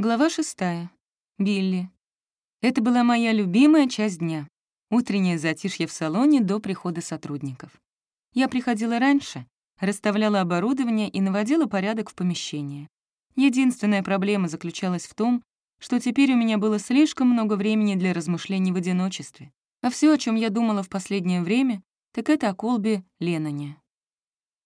Глава шестая. Билли. Это была моя любимая часть дня. Утреннее затишье в салоне до прихода сотрудников. Я приходила раньше, расставляла оборудование и наводила порядок в помещении. Единственная проблема заключалась в том, что теперь у меня было слишком много времени для размышлений в одиночестве. А все, о чем я думала в последнее время, так это о Колбе Ленноне.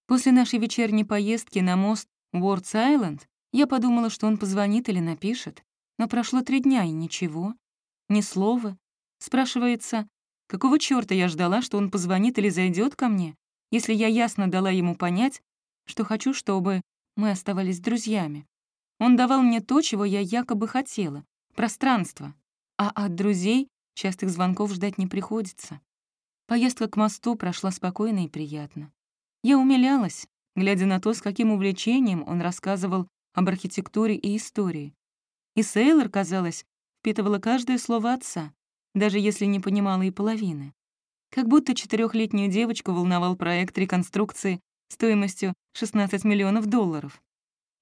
После нашей вечерней поездки на мост Уордс-Айленд я подумала, что он позвонит или напишет, но прошло три дня и ничего, ни слова. Спрашивается, какого чёрта я ждала, что он позвонит или зайдет ко мне, если я ясно дала ему понять, что хочу, чтобы мы оставались друзьями. Он давал мне то, чего я якобы хотела — пространство. А от друзей частых звонков ждать не приходится. Поездка к мосту прошла спокойно и приятно. Я умилялась, глядя на то, с каким увлечением он рассказывал об архитектуре и истории. И Сейлор, казалось, впитывала каждое слово отца, даже если не понимала и половины. Как будто четырехлетнюю девочку волновал проект реконструкции стоимостью 16 миллионов долларов.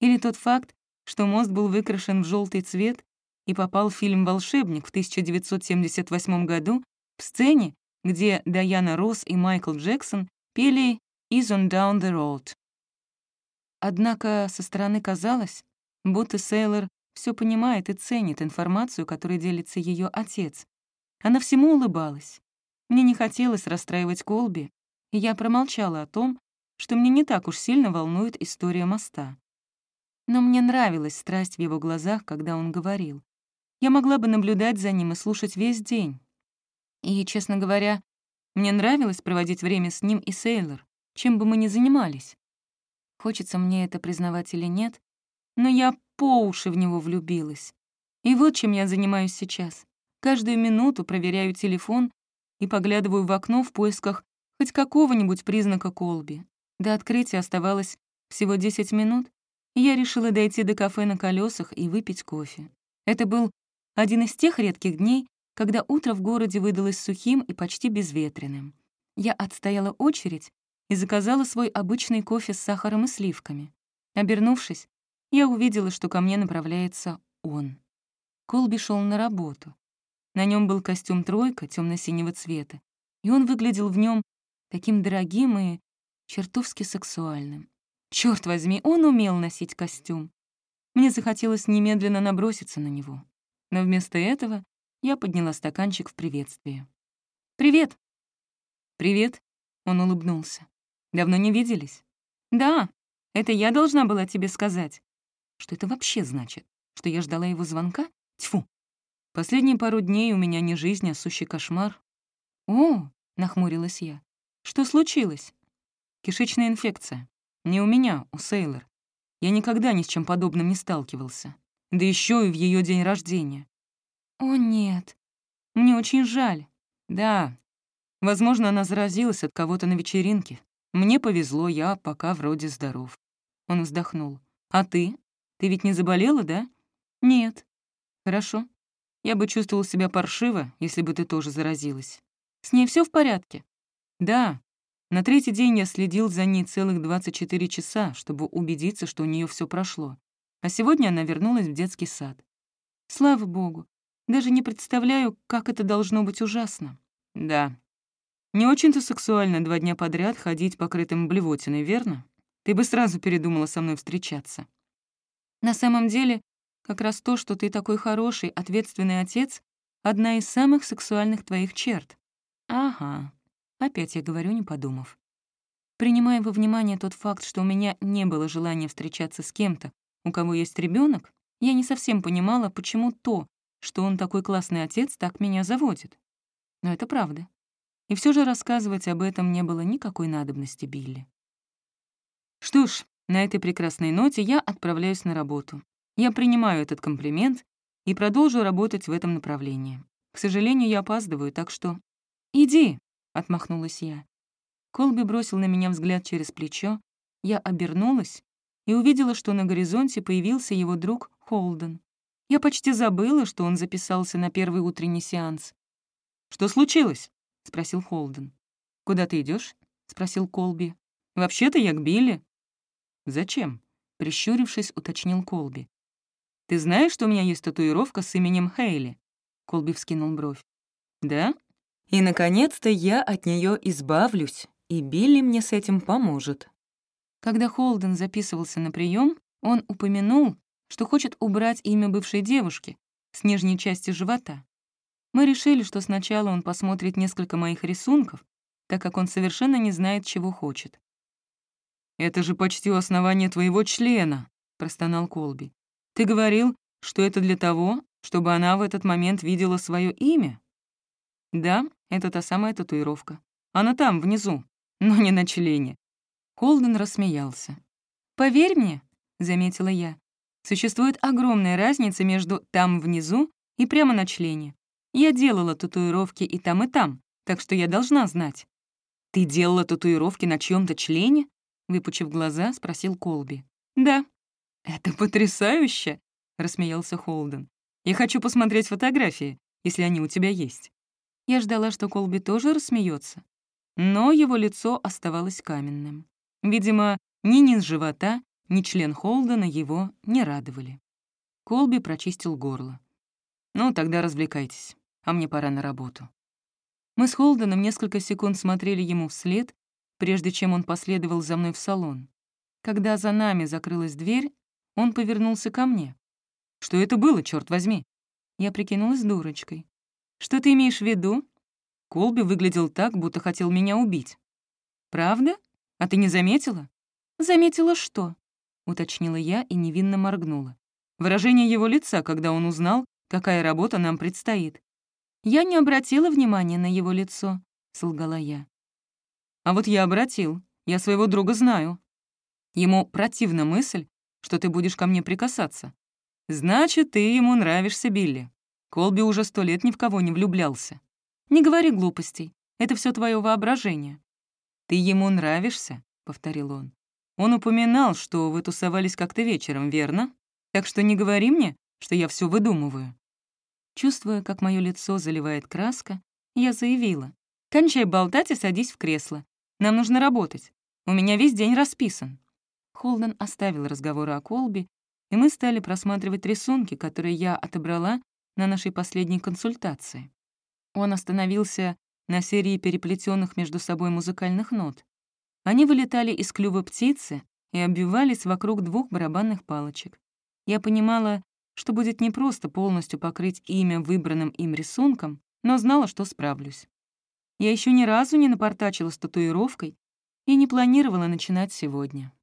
Или тот факт, что мост был выкрашен в желтый цвет и попал в фильм «Волшебник» в 1978 году в сцене, где Даяна Росс и Майкл Джексон пели «Is on down the road». Однако со стороны казалось, будто Сейлор все понимает и ценит информацию, которой делится ее отец. Она всему улыбалась. Мне не хотелось расстраивать Колби, и я промолчала о том, что мне не так уж сильно волнует история моста. Но мне нравилась страсть в его глазах, когда он говорил. Я могла бы наблюдать за ним и слушать весь день. И, честно говоря, мне нравилось проводить время с ним и Сейлор, чем бы мы ни занимались. Хочется мне это признавать или нет, но я по уши в него влюбилась. И вот чем я занимаюсь сейчас. Каждую минуту проверяю телефон и поглядываю в окно в поисках хоть какого-нибудь признака Колби. До открытия оставалось всего 10 минут, и я решила дойти до кафе на колесах и выпить кофе. Это был один из тех редких дней, когда утро в городе выдалось сухим и почти безветренным. Я отстояла очередь и заказала свой обычный кофе с сахаром и сливками. Обернувшись, я увидела, что ко мне направляется он. Колби шел на работу. На нем был костюм «тройка» темно синего цвета, и он выглядел в нем таким дорогим и чертовски сексуальным. Черт возьми, он умел носить костюм. Мне захотелось немедленно наброситься на него. Но вместо этого я подняла стаканчик в приветствие. «Привет!» «Привет!» — он улыбнулся. Давно не виделись?» «Да, это я должна была тебе сказать». «Что это вообще значит? Что я ждала его звонка? Тьфу! Последние пару дней у меня не жизнь, а сущий кошмар». «О!» — нахмурилась я. «Что случилось?» «Кишечная инфекция. Не у меня, у Сейлор. Я никогда ни с чем подобным не сталкивался. Да еще и в ее день рождения». «О, нет. Мне очень жаль». «Да. Возможно, она заразилась от кого-то на вечеринке. Мне повезло, я пока вроде здоров. Он вздохнул. А ты? Ты ведь не заболела, да? Нет. Хорошо. Я бы чувствовал себя паршиво, если бы ты тоже заразилась. С ней все в порядке? Да. На третий день я следил за ней целых 24 часа, чтобы убедиться, что у нее все прошло. А сегодня она вернулась в детский сад. Слава богу. Даже не представляю, как это должно быть ужасно. Да, не очень-то сексуально два дня подряд ходить покрытым блевотиной, верно? Ты бы сразу передумала со мной встречаться. На самом деле, как раз то, что ты такой хороший, ответственный отец, одна из самых сексуальных твоих черт. Ага. Опять я говорю, не подумав. Принимая во внимание тот факт, что у меня не было желания встречаться с кем-то, у кого есть ребенок, я не совсем понимала, почему то, что он такой классный отец, так меня заводит. Но это правда. И все же рассказывать об этом не было никакой надобности Билли. Что ж, на этой прекрасной ноте я отправляюсь на работу. Я принимаю этот комплимент и продолжу работать в этом направлении. К сожалению, я опаздываю, так что... «Иди!» — отмахнулась я. Колби бросил на меня взгляд через плечо, я обернулась и увидела, что на горизонте появился его друг Холден. Я почти забыла, что он записался на первый утренний сеанс. «Что случилось?» — спросил Холден. «Куда ты идешь? спросил Колби. «Вообще-то я к Билли». «Зачем?» — прищурившись, уточнил Колби. Ты знаешь, что у меня есть татуировка с именем Хейли?» Колби вскинул бровь. «Да? И, наконец-то, я от нее избавлюсь, и Билли мне с этим поможет». Когда Холден записывался на прием, он упомянул, что хочет убрать имя бывшей девушки с нижней части живота. Мы решили, что сначала он посмотрит несколько моих рисунков, так как он совершенно не знает, чего хочет. «Это же почти у основания твоего члена», — простонал Колби. «Ты говорил, что это для того, чтобы она в этот момент видела свое имя?» «Да, это та самая татуировка. Она там, внизу, но не на члене». Холден рассмеялся. «Поверь мне», — заметила я, «существует огромная разница между «там внизу» и прямо на члене. Я делала татуировки и там, и там, так что я должна знать». «Ты делала татуировки на чьем то члене?» Выпучив глаза, спросил Колби. «Да». «Это потрясающе!» — рассмеялся Холден. «Я хочу посмотреть фотографии, если они у тебя есть». Я ждала, что Колби тоже рассмеется, но его лицо оставалось каменным. Видимо, ни низ живота, ни член Холдена его не радовали. Колби прочистил горло. «Ну, тогда развлекайтесь, а мне пора на работу». Мы с Холденом несколько секунд смотрели ему вслед, прежде чем он последовал за мной в салон. Когда за нами закрылась дверь, он повернулся ко мне. «Что это было, черт возьми?» Я прикинулась дурочкой. «Что ты имеешь в виду?» Колби выглядел так, будто хотел меня убить. «Правда? А ты не заметила?» «Заметила что?» — уточнила я и невинно моргнула. Выражение его лица, когда он узнал, какая работа нам предстоит. «Я не обратила внимания на его лицо», — солгала я. А вот я обратил. Я своего друга знаю. Ему противна мысль, что ты будешь ко мне прикасаться. Значит, ты ему нравишься, Билли. Колби уже сто лет ни в кого не влюблялся. Не говори глупостей. Это все твое воображение. Ты ему нравишься, — повторил он. Он упоминал, что вы тусовались как-то вечером, верно? Так что не говори мне, что я все выдумываю. Чувствуя, как мое лицо заливает краска, я заявила. «Кончай болтать и садись в кресло. Нам нужно работать. У меня весь день расписан». Холден оставил разговоры о Колби, и мы стали просматривать рисунки, которые я отобрала на нашей последней консультации. Он остановился на серии переплетенных между собой музыкальных нот. Они вылетали из клюва птицы и обвивались вокруг двух барабанных палочек. Я понимала, что будет непросто полностью покрыть имя выбранным им рисунком, но знала, что справлюсь. Я еще ни разу не напортачила с татуировкой и не планировала начинать сегодня.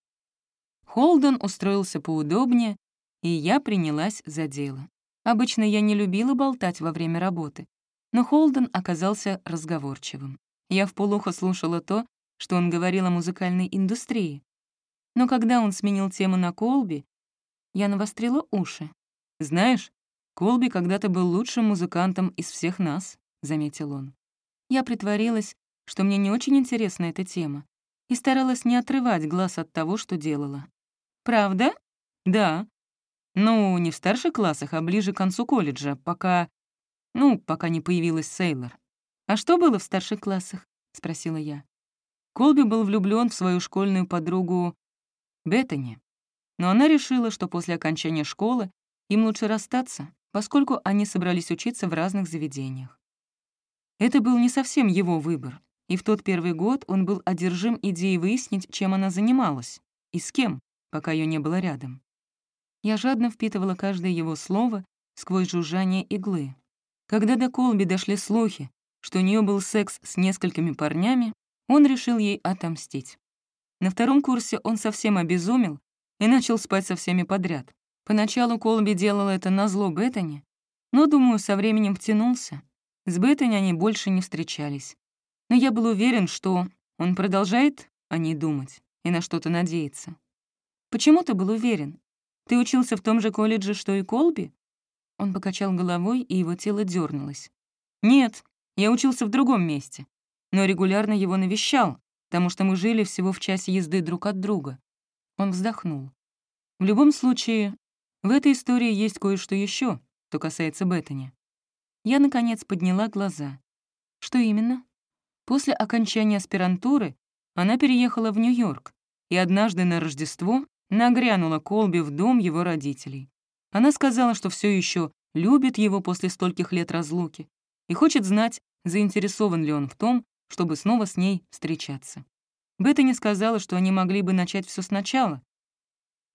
Холден устроился поудобнее, и я принялась за дело. Обычно я не любила болтать во время работы, но Холден оказался разговорчивым. Я вполуха слушала то, что он говорил о музыкальной индустрии. Но когда он сменил тему на Колби, я навострила уши. «Знаешь, Колби когда-то был лучшим музыкантом из всех нас», — заметил он. Я притворилась, что мне не очень интересна эта тема, и старалась не отрывать глаз от того, что делала. «Правда?» «Да. Ну, не в старших классах, а ближе к концу колледжа, пока... Ну, пока не появилась Сейлор». «А что было в старших классах?» — спросила я. Колби был влюблён в свою школьную подругу Беттани, но она решила, что после окончания школы им лучше расстаться, поскольку они собрались учиться в разных заведениях. Это был не совсем его выбор, и в тот первый год он был одержим идеей выяснить, чем она занималась и с кем, пока ее не было рядом. Я жадно впитывала каждое его слово сквозь жужжание иглы. Когда до Колби дошли слухи, что у нее был секс с несколькими парнями, он решил ей отомстить. На втором курсе он совсем обезумел и начал спать со всеми подряд. Поначалу Колби делал это на зло Беттани, но, думаю, со временем втянулся с Беттани они больше не встречались. Но я был уверен, что он продолжает о ней думать и на что-то надеяться. «Почему ты был уверен? Ты учился в том же колледже, что и Колби?» Он покачал головой, и его тело дернулось. «Нет, я учился в другом месте, но регулярно его навещал, потому что мы жили всего в часе езды друг от друга». Он вздохнул. «В любом случае, в этой истории есть кое-что еще, что касается Беттани. Я, наконец, подняла глаза. Что именно? После окончания аспирантуры она переехала в Нью-Йорк и однажды на Рождество нагрянула Колби в дом его родителей. Она сказала, что все еще любит его после стольких лет разлуки и хочет знать, заинтересован ли он в том, чтобы снова с ней встречаться. Беттани сказала, что они могли бы начать все сначала.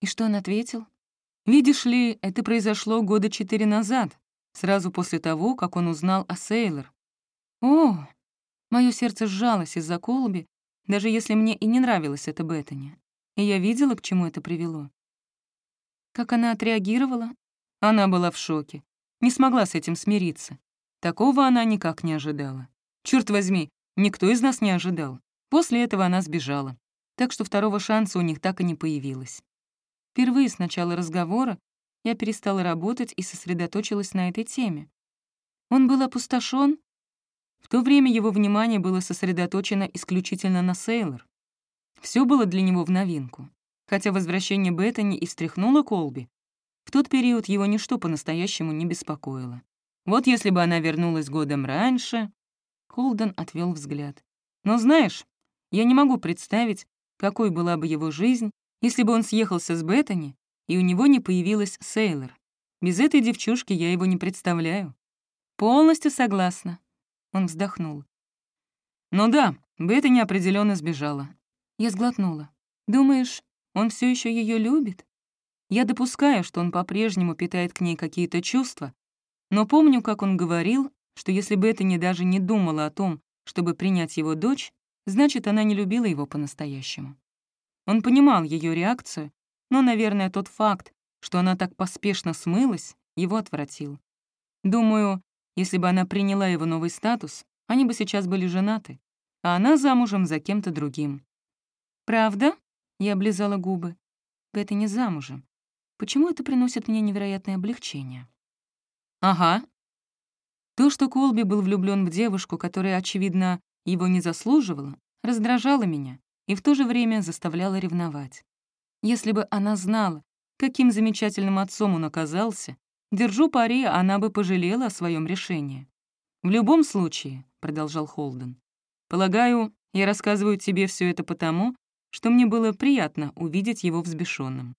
И что он ответил? «Видишь ли, это произошло года четыре назад, сразу после того, как он узнал о Сейлор. О, мое сердце сжалось из-за Колби, даже если мне и не нравилось это Беттани. И я видела, к чему это привело. Как она отреагировала? Она была в шоке. Не смогла с этим смириться. Такого она никак не ожидала. Черт возьми, никто из нас не ожидал. После этого она сбежала. Так что второго шанса у них так и не появилось. Впервые с начала разговора я перестала работать и сосредоточилась на этой теме. Он был опустошен. В то время его внимание было сосредоточено исключительно на Сейлор. Все было для него в новинку. Хотя возвращение Беттани и встряхнуло Колби, в тот период его ничто по-настоящему не беспокоило. Вот если бы она вернулась годом раньше... Холден отвел взгляд. Но знаешь, я не могу представить, какой была бы его жизнь, если бы он съехался с Беттани и у него не появилась Сейлор. Без этой девчушки я его не представляю. Полностью согласна. Он вздохнул. Ну да, Бета неопределенно сбежала. Я сглотнула. Думаешь, он все еще ее любит? Я допускаю, что он по-прежнему питает к ней какие-то чувства, но помню, как он говорил, что если не даже не думала о том, чтобы принять его дочь, значит, она не любила его по-настоящему. Он понимал ее реакцию но, наверное, тот факт, что она так поспешно смылась, его отвратил. Думаю, если бы она приняла его новый статус, они бы сейчас были женаты, а она замужем за кем-то другим. «Правда?» — я облизала губы. «Бета не замужем. Почему это приносит мне невероятное облегчение?» «Ага». То, что Колби был влюблен в девушку, которая, очевидно, его не заслуживала, раздражало меня и в то же время заставляло ревновать. Если бы она знала, каким замечательным отцом он оказался, держу пари, она бы пожалела о своем решении. «В любом случае», — продолжал Холден, «полагаю, я рассказываю тебе все это потому, что мне было приятно увидеть его взбешенным.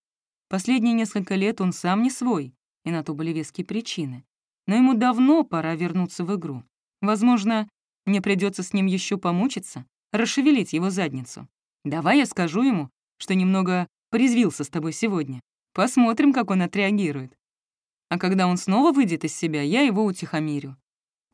Последние несколько лет он сам не свой, и на то были веские причины. Но ему давно пора вернуться в игру. Возможно, мне придется с ним еще помучиться, расшевелить его задницу. Давай я скажу ему, что немного порезвился с тобой сегодня. Посмотрим, как он отреагирует. А когда он снова выйдет из себя, я его утихомирю.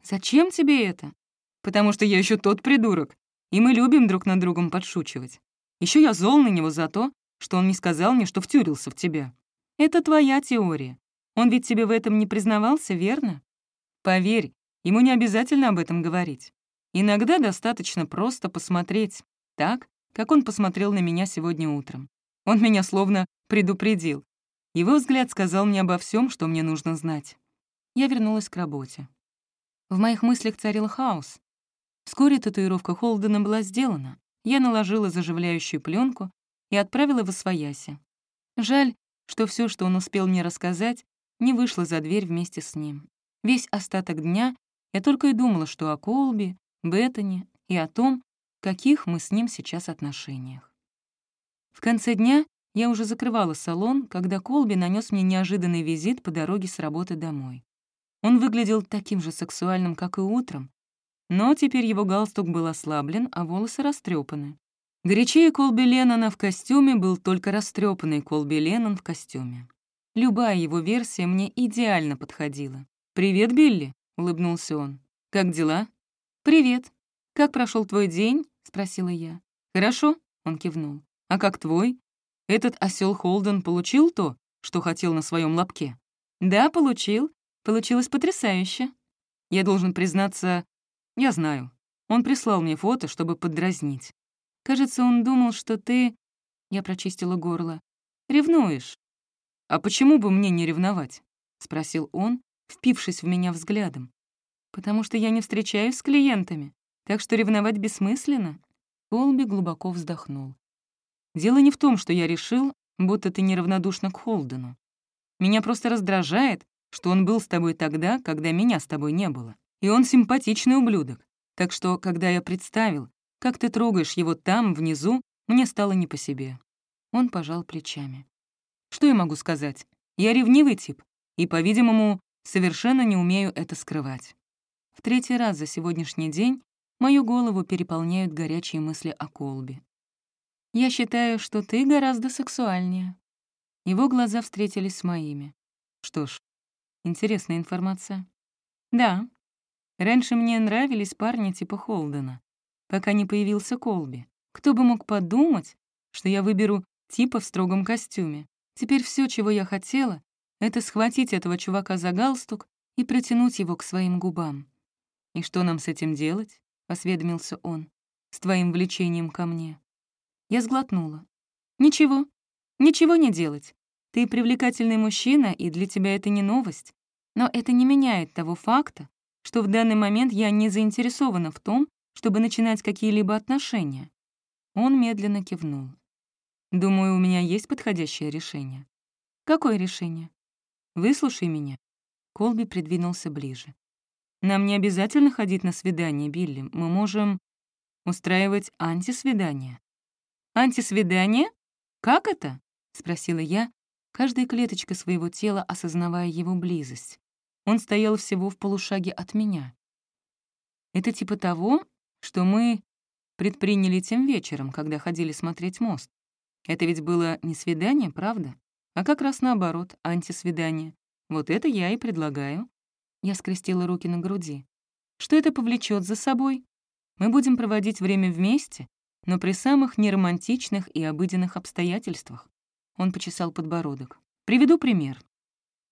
Зачем тебе это? Потому что я еще тот придурок, и мы любим друг над другом подшучивать. Еще я зол на него за то, что он не сказал мне, что втюрился в тебя. Это твоя теория. Он ведь тебе в этом не признавался, верно? Поверь, ему не обязательно об этом говорить. Иногда достаточно просто посмотреть так, как он посмотрел на меня сегодня утром. Он меня словно предупредил. Его взгляд сказал мне обо всем, что мне нужно знать. Я вернулась к работе. В моих мыслях царил хаос. Вскоре татуировка Холдена была сделана. Я наложила заживляющую пленку и отправила в Освояси. Жаль, что все, что он успел мне рассказать, не вышло за дверь вместе с ним. Весь остаток дня я только и думала, что о Колби, Беттани и о том, каких мы с ним сейчас отношениях. В конце дня я уже закрывала салон, когда Колби нанес мне неожиданный визит по дороге с работы домой. Он выглядел таким же сексуальным, как и утром, но теперь его галстук был ослаблен, а волосы растрепаны. Горячее Колби Леннона в костюме был только растрепанный Колби Леннон в костюме. Любая его версия мне идеально подходила. «Привет, Билли», — улыбнулся он. «Как дела?» «Привет. Как прошел твой день?» — спросила я. «Хорошо», — он кивнул. А как твой? Этот осел Холден получил то, что хотел на своем лобке? Да, получил. Получилось потрясающе. Я должен признаться, я знаю. Он прислал мне фото, чтобы поддразнить. Кажется, он думал, что ты... Я прочистила горло. Ревнуешь. А почему бы мне не ревновать? Спросил он, впившись в меня взглядом. Потому что я не встречаюсь с клиентами, так что ревновать бессмысленно. Колби глубоко вздохнул. Дело не в том, что я решил, будто ты неравнодушна к Холдену. Меня просто раздражает, что он был с тобой тогда, когда меня с тобой не было. И он симпатичный ублюдок. Так что, когда я представил, как ты трогаешь его там, внизу, мне стало не по себе. Он пожал плечами. Что я могу сказать? Я ревнивый тип. и, по-видимому, совершенно не умею это скрывать. В третий раз за сегодняшний день мою голову переполняют горячие мысли о Колби. «Я считаю, что ты гораздо сексуальнее». Его глаза встретились с моими. Что ж, интересная информация. Да, раньше мне нравились парни типа Холдена, пока не появился Колби. Кто бы мог подумать, что я выберу типа в строгом костюме. Теперь все, чего я хотела, это схватить этого чувака за галстук и протянуть его к своим губам. «И что нам с этим делать?» — осведомился он. «С твоим влечением ко мне». Я сглотнула. «Ничего. Ничего не делать. Ты привлекательный мужчина, и для тебя это не новость. Но это не меняет того факта, что в данный момент я не заинтересована в том, чтобы начинать какие-либо отношения». Он медленно кивнул. «Думаю, у меня есть подходящее решение». «Какое решение?» «Выслушай меня». Колби придвинулся ближе. Нам не обязательно ходить на свидание, Билли. Мы можем устраивать антисвидание». «Антисвидание? Как это?» — спросила я, каждая клеточка своего тела осознавая его близость. Он стоял всего в полушаге от меня. «Это типа того, что мы предприняли тем вечером, когда ходили смотреть мост. Это ведь было не свидание, правда? А как раз наоборот, антисвидание. Вот это я и предлагаю. Я скрестила руки на груди. Что это повлечет за собой? Мы будем проводить время вместе, но при самых неромантичных и обыденных обстоятельствах. Он почесал подбородок. Приведу пример.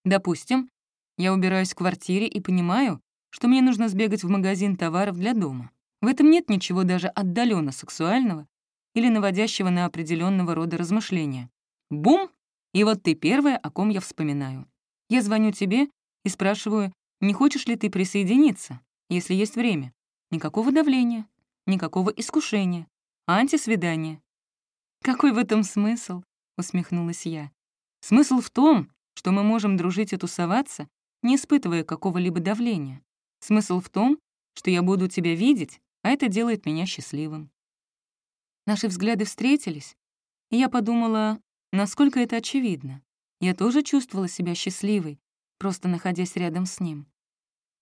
Допустим, я убираюсь в квартире и понимаю, что мне нужно сбегать в магазин товаров для дома. В этом нет ничего даже отдаленно сексуального или наводящего на определенного рода размышления. Бум! И вот ты первая, о ком я вспоминаю. Я звоню тебе и спрашиваю, не хочешь ли ты присоединиться, если есть время? Никакого давления, никакого искушения, антисвидания. «Какой в этом смысл?» — усмехнулась я. «Смысл в том, что мы можем дружить и тусоваться, не испытывая какого-либо давления. Смысл в том, что я буду тебя видеть, а это делает меня счастливым». Наши взгляды встретились, и я подумала, насколько это очевидно. Я тоже чувствовала себя счастливой, просто находясь рядом с ним.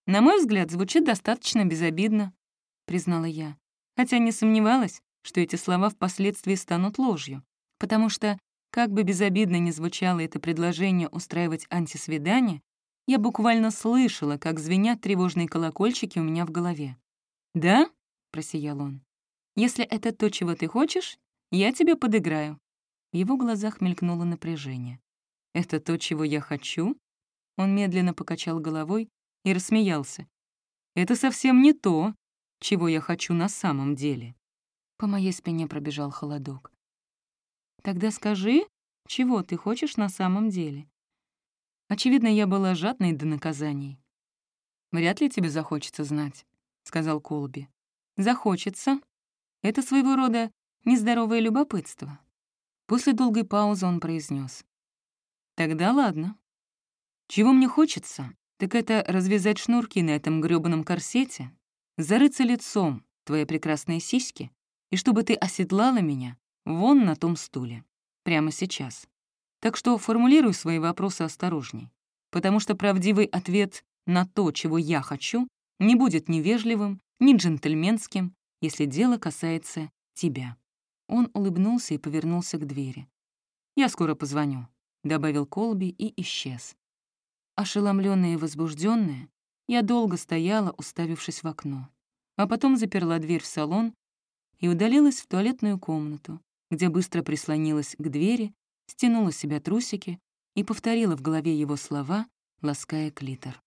«На мой взгляд, звучит достаточно безобидно», — признала я, хотя не сомневалась, что эти слова впоследствии станут ложью, потому что, как бы безобидно ни звучало это предложение устраивать антисвидание, я буквально слышала, как звенят тревожные колокольчики у меня в голове. «Да?» — просиял он. «Если это то, чего ты хочешь, я тебе подыграю». В его глазах мелькнуло напряжение. «Это то, чего я хочу?» Он медленно покачал головой и рассмеялся. «Это совсем не то, чего я хочу на самом деле». По моей спине пробежал холодок. «Тогда скажи, чего ты хочешь на самом деле?» Очевидно, я была жадной до наказаний. «Вряд ли тебе захочется знать», — сказал Колби. «Захочется. Это своего рода нездоровое любопытство». После долгой паузы он произнес: «Тогда ладно. Чего мне хочется, так это развязать шнурки на этом грёбаном корсете, зарыться лицом твои прекрасные сиськи и чтобы ты оседлала меня вон на том стуле, прямо сейчас. Так что формулируй свои вопросы осторожней, потому что правдивый ответ на то, чего я хочу, не будет ни вежливым, ни джентльменским, если дело касается тебя». Он улыбнулся и повернулся к двери. «Я скоро позвоню», — добавил Колби и исчез. Ошеломленная и возбужденная, я долго стояла, уставившись в окно, а потом заперла дверь в салон и удалилась в туалетную комнату, где быстро прислонилась к двери, стянула с себя трусики и повторила в голове его слова, лаская клитор.